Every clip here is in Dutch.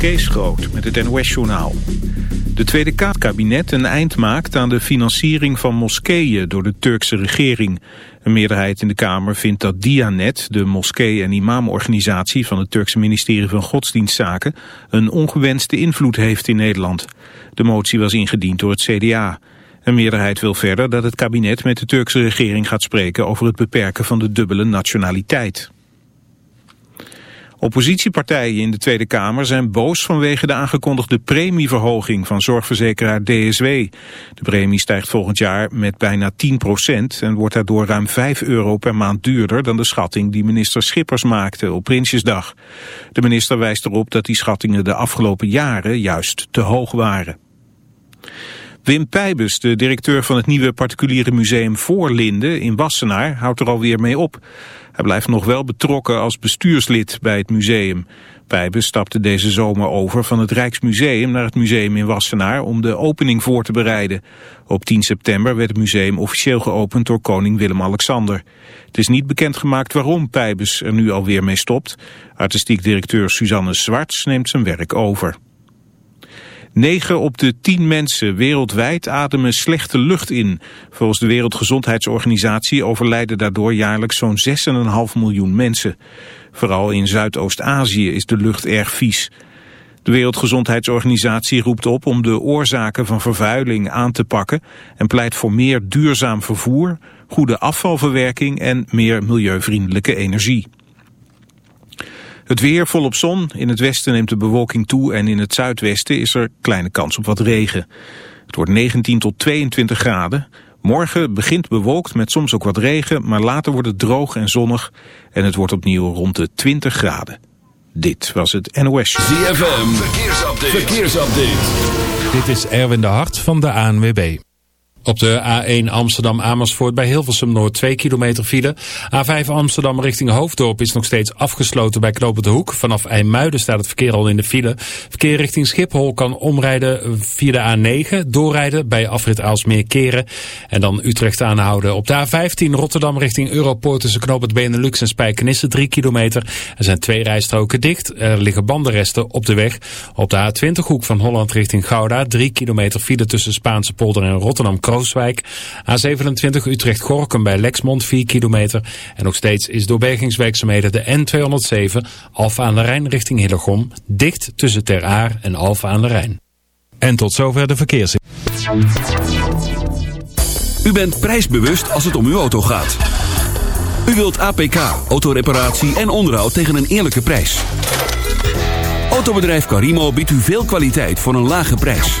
Kees Groot met het NOS-journaal. De Tweede Kamerkabinet een eind maakt aan de financiering van moskeeën door de Turkse regering. Een meerderheid in de Kamer vindt dat Dianet, de moskee- en imamorganisatie van het Turkse ministerie van Godsdienstzaken, een ongewenste invloed heeft in Nederland. De motie was ingediend door het CDA. Een meerderheid wil verder dat het kabinet met de Turkse regering gaat spreken over het beperken van de dubbele nationaliteit. Oppositiepartijen in de Tweede Kamer zijn boos vanwege de aangekondigde premieverhoging van zorgverzekeraar DSW. De premie stijgt volgend jaar met bijna 10% en wordt daardoor ruim 5 euro per maand duurder dan de schatting die minister Schippers maakte op Prinsjesdag. De minister wijst erop dat die schattingen de afgelopen jaren juist te hoog waren. Wim Pijbus, de directeur van het nieuwe particuliere museum Voorlinden in Wassenaar, houdt er alweer mee op. Hij blijft nog wel betrokken als bestuurslid bij het museum. Pijbus stapte deze zomer over van het Rijksmuseum naar het museum in Wassenaar om de opening voor te bereiden. Op 10 september werd het museum officieel geopend door koning Willem-Alexander. Het is niet bekendgemaakt waarom Pijbus er nu alweer mee stopt. Artistiek directeur Suzanne Zwarts neemt zijn werk over. 9 op de 10 mensen wereldwijd ademen slechte lucht in. Volgens de Wereldgezondheidsorganisatie overlijden daardoor jaarlijks zo'n 6,5 miljoen mensen. Vooral in Zuidoost-Azië is de lucht erg vies. De Wereldgezondheidsorganisatie roept op om de oorzaken van vervuiling aan te pakken en pleit voor meer duurzaam vervoer, goede afvalverwerking en meer milieuvriendelijke energie. Het weer volop zon. In het westen neemt de bewolking toe en in het zuidwesten is er kleine kans op wat regen. Het wordt 19 tot 22 graden. Morgen begint bewolkt met soms ook wat regen, maar later wordt het droog en zonnig en het wordt opnieuw rond de 20 graden. Dit was het NOS. ZFM, verkeersupdate. verkeersupdate. Dit is Erwin de Hart van de ANWB. Op de A1 Amsterdam-Amersfoort bij Hilversum Noord 2 kilometer file. A5 Amsterdam richting Hoofddorp is nog steeds afgesloten bij Knopen de Hoek. Vanaf IJmuiden staat het verkeer al in de file. Verkeer richting Schiphol kan omrijden via de A9. Doorrijden bij afrit Aalsmeer Keren. En dan Utrecht aanhouden. Op de A15 Rotterdam richting Europoort tussen Knoop Benelux en Spijkenisse 3 kilometer. Er zijn twee rijstroken dicht. Er liggen bandenresten op de weg. Op de A20 hoek van Holland richting Gouda 3 kilometer file tussen Spaanse polder en Rotterdam Krooswijk. A27 Utrecht-Gorkum bij Lexmond 4 kilometer. En nog steeds is door bergingswerkzaamheden de N207 Alfa aan de Rijn richting Hillegom dicht tussen Ter Aar en Alfa aan de Rijn. En tot zover de verkeers. U bent prijsbewust als het om uw auto gaat. U wilt APK, autoreparatie en onderhoud tegen een eerlijke prijs. Autobedrijf Carimo biedt u veel kwaliteit voor een lage prijs.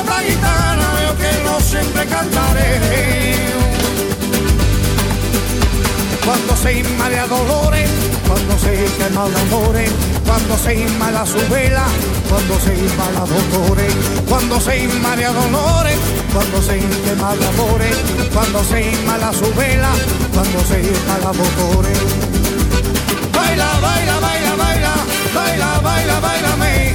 Esta gitana yo que no siempre cantaré. Cuando se inmala dolores, cuando se quema el amor, cuando se inmala su vela, cuando se inmala dolores, cuando se inmala dolores, cuando se quema el amor, cuando se inmala su vela, cuando se inmala dolores. Baila, baila, baila, baila, baila, baila, bailame,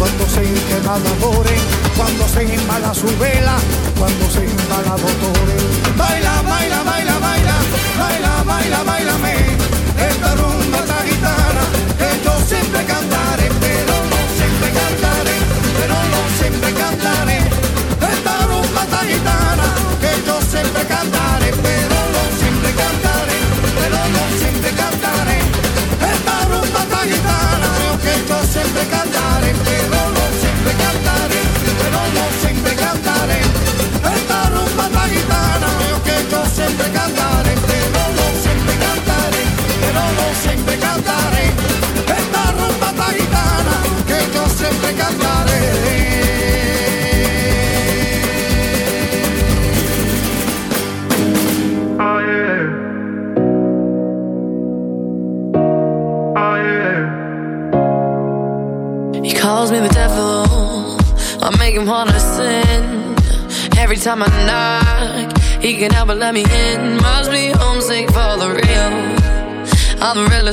cuando se amores, cuando se inmala su vela, cuando se inmala dolores. Baila, baila, baila, baila, baila, baila, bailame, esta rumba esta gitana, que yo siempre cantaré,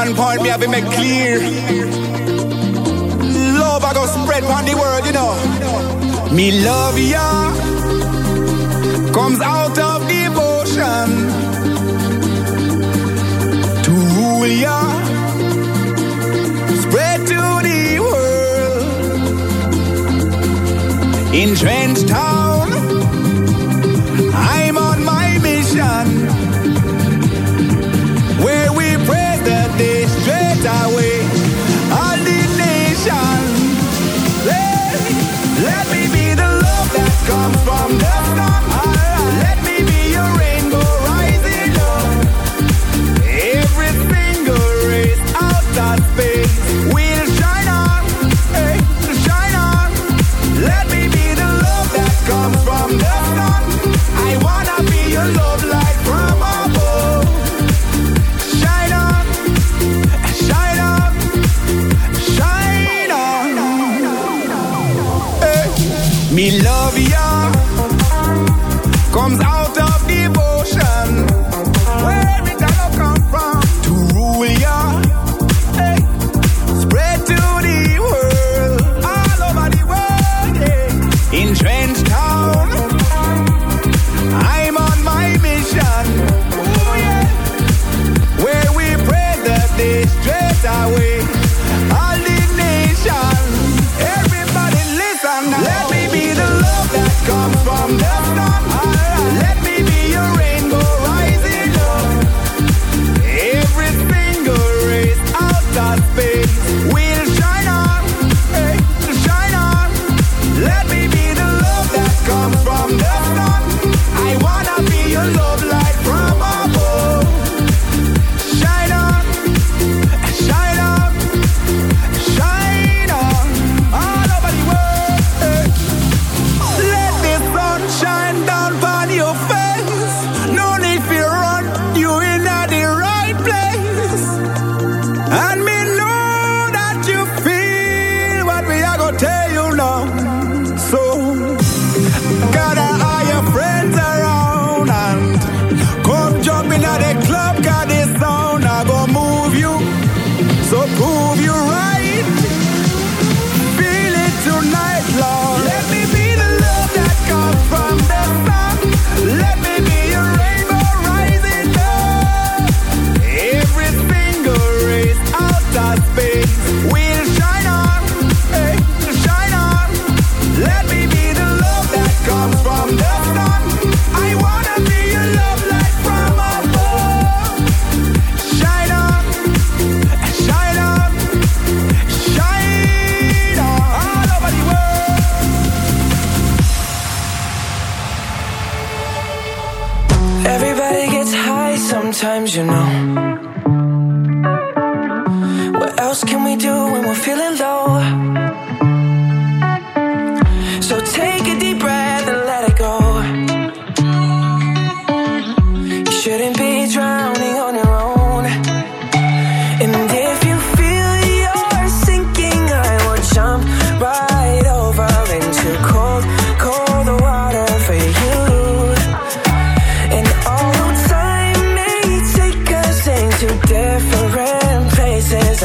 One point me have been made clear. Love I go spread on the world, you know. Me love ya comes out of devotion to rule ya, spread to the world. Entrenched. Time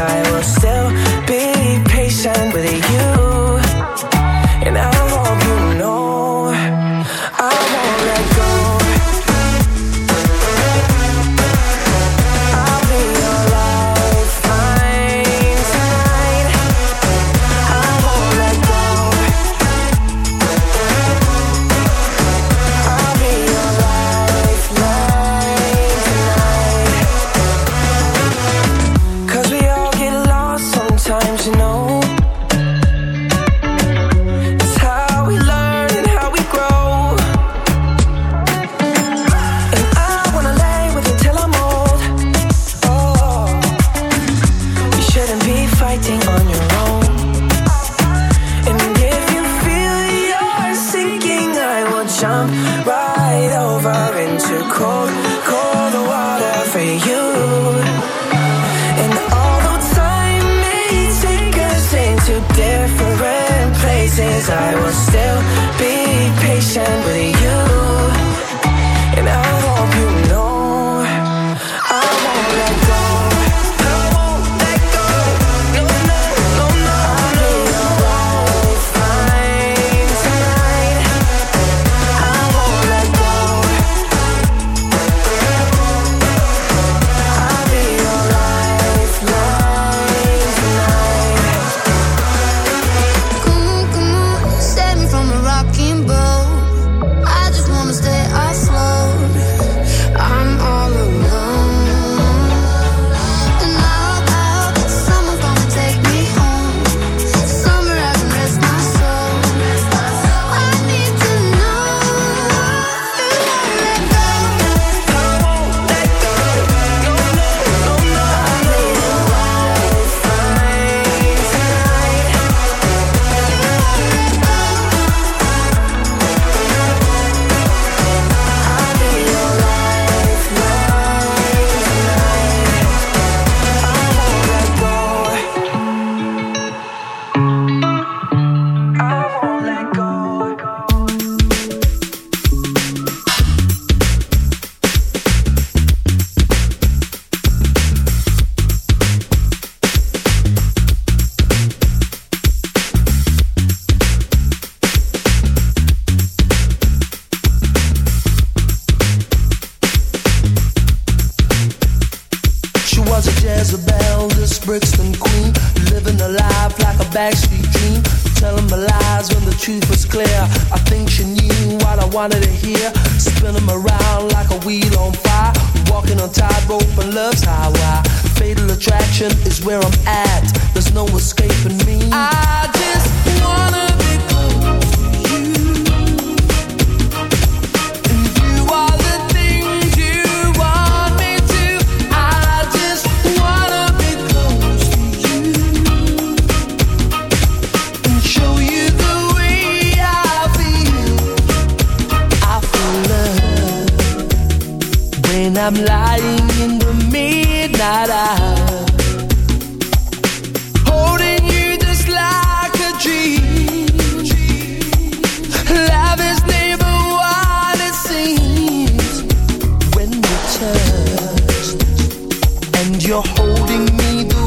在我。Holding me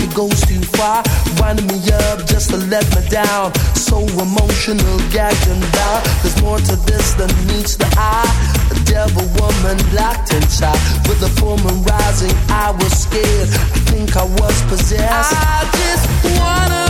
she goes too far. Winding me up just to let me down. So emotional, gagged and bound. There's more to this than meets the eye. A devil woman locked inside with a woman rising. I was scared. I think I was possessed. I just wanna.